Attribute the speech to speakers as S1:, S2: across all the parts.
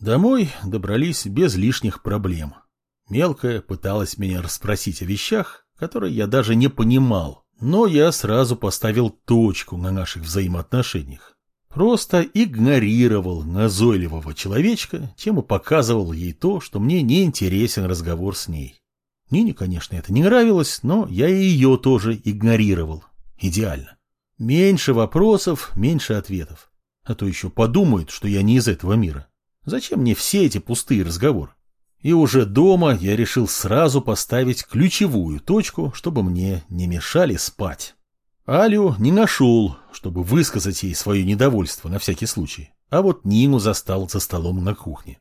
S1: Домой добрались без лишних проблем. Мелкая пыталась меня расспросить о вещах, которые я даже не понимал, но я сразу поставил точку на наших взаимоотношениях. Просто игнорировал назойливого человечка, чем и показывал ей то, что мне не интересен разговор с ней. Нине, конечно, это не нравилось, но я и ее тоже игнорировал. Идеально. Меньше вопросов, меньше ответов. А то еще подумают, что я не из этого мира. Зачем мне все эти пустые разговоры? И уже дома я решил сразу поставить ключевую точку, чтобы мне не мешали спать. Алю не нашел, чтобы высказать ей свое недовольство на всякий случай, а вот Нину застал за столом на кухне.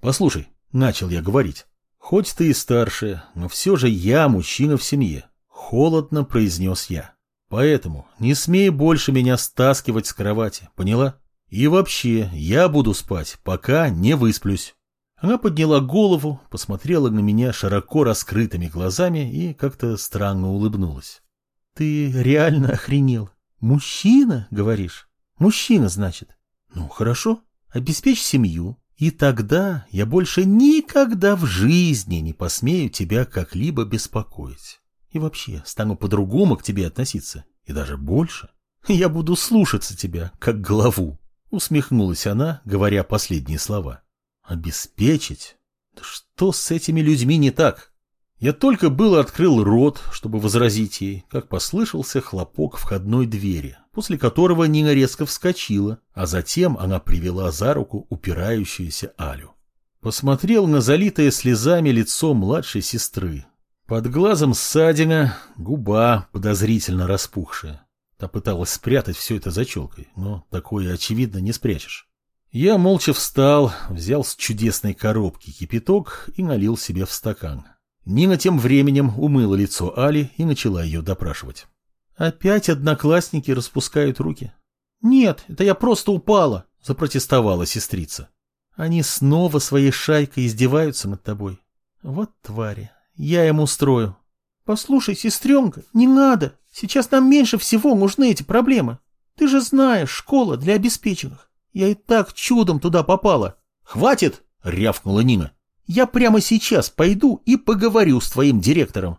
S1: «Послушай», — начал я говорить, — «хоть ты и старшая, но все же я мужчина в семье», — холодно произнес я. «Поэтому не смей больше меня стаскивать с кровати, поняла? И вообще, я буду спать, пока не высплюсь». Она подняла голову, посмотрела на меня широко раскрытыми глазами и как-то странно улыбнулась. «Ты реально охренел? Мужчина, говоришь? Мужчина, значит? Ну, хорошо, обеспечь семью, и тогда я больше никогда в жизни не посмею тебя как-либо беспокоить. И вообще стану по-другому к тебе относиться, и даже больше. Я буду слушаться тебя, как главу». Усмехнулась она, говоря последние слова. Обеспечить? Да что с этими людьми не так? Я только было открыл рот, чтобы возразить ей, как послышался хлопок входной двери, после которого Нина резко вскочила, а затем она привела за руку упирающуюся Алю. Посмотрел на залитое слезами лицо младшей сестры. Под глазом ссадина, губа подозрительно распухшая. Та пыталась спрятать все это за челкой, но такое, очевидно, не спрячешь. Я молча встал, взял с чудесной коробки кипяток и налил себе в стакан. Нина тем временем умыла лицо Али и начала ее допрашивать. «Опять одноклассники распускают руки?» «Нет, это я просто упала», — запротестовала сестрица. «Они снова своей шайкой издеваются над тобой. Вот твари, я им устрою». «Послушай, сестренка, не надо. Сейчас нам меньше всего нужны эти проблемы. Ты же знаешь, школа для обеспеченных. Я и так чудом туда попала. Хватит, рявкнула Нина. Я прямо сейчас пойду и поговорю с твоим директором.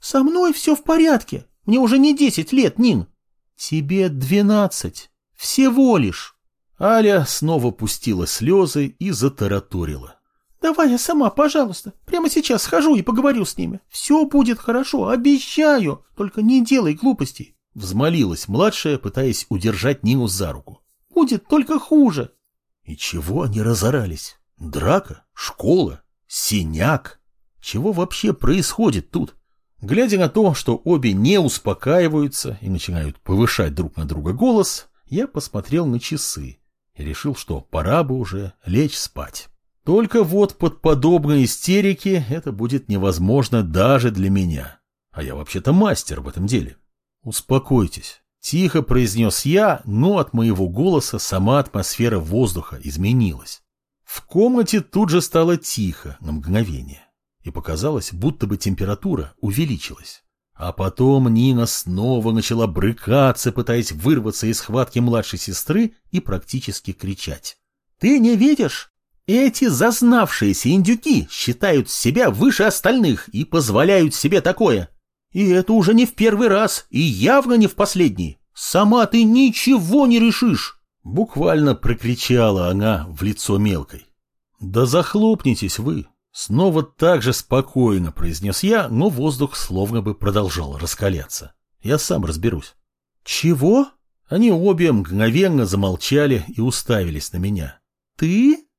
S1: Со мной все в порядке. Мне уже не десять лет, Нин. Тебе двенадцать. Всего лишь. Аля снова пустила слезы и затараторила. «Давай я сама, пожалуйста. Прямо сейчас схожу и поговорю с ними. Все будет хорошо, обещаю. Только не делай глупостей». Взмолилась младшая, пытаясь удержать Нину за руку. Будет только хуже. И чего они разорались? Драка? Школа? Синяк? Чего вообще происходит тут? Глядя на то, что обе не успокаиваются и начинают повышать друг на друга голос, я посмотрел на часы и решил, что пора бы уже лечь спать. Только вот под подобные истерики это будет невозможно даже для меня. А я вообще-то мастер в этом деле. Успокойтесь. Тихо произнес я, но от моего голоса сама атмосфера воздуха изменилась. В комнате тут же стало тихо на мгновение, и показалось, будто бы температура увеличилась. А потом Нина снова начала брыкаться, пытаясь вырваться из схватки младшей сестры и практически кричать. «Ты не видишь? Эти зазнавшиеся индюки считают себя выше остальных и позволяют себе такое. И это уже не в первый раз, и явно не в последний. Сама ты ничего не решишь!» Буквально прокричала она в лицо мелкой. «Да захлопнитесь вы!» Снова так же спокойно произнес я, но воздух словно бы продолжал раскаляться. Я сам разберусь. «Чего?» Они обе мгновенно замолчали и уставились на меня. «Ты?